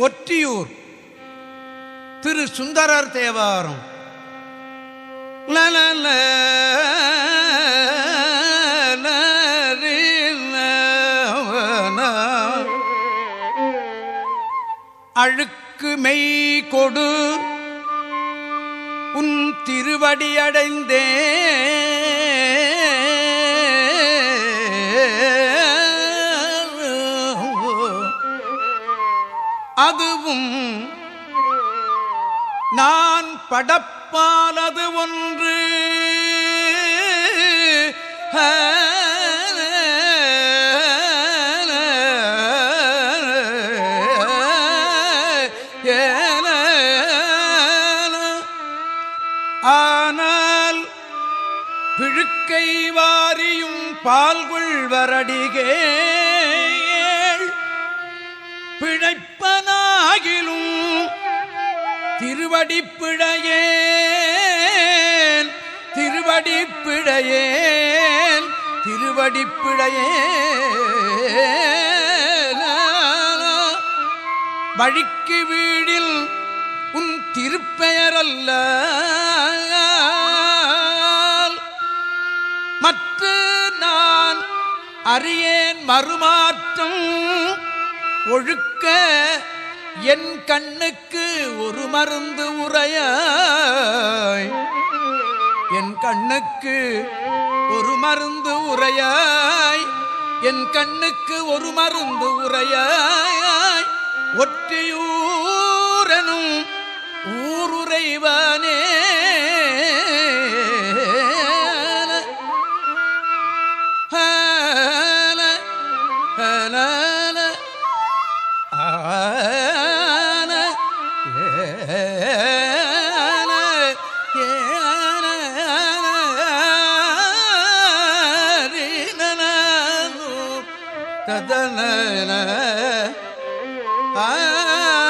ஒற்றியூர். திரு சுந்தரர் தேவாரம். லலல அழுக்கு மெய் கொடு. உன் திருவடியடைந்தேன் நான் படப்பாலது ஒன்று. ஆனால் பிழுக்கை வாரியும் பால்குள் கொள்வரடிகே பிழைப்பனாகிலும் திருவடிப்பிழையேன் திருவடிப்பிழையேன் திருவடிப்பிழையேன் வழிக்கு வீடில் உன் திருப்பெயரல்ல. மற்ற நான் அறியேன் மறுமாற்றம் ஒழுக்க என் கண்ணுக்கு ஒரு மருந்து உரையாய். என் கண்ணுக்கு ஒரு மருந்து உரையாய். என் கண்ணுக்கு ஒரு மருந்து உரையாய். ஒற்றிய തദന ആ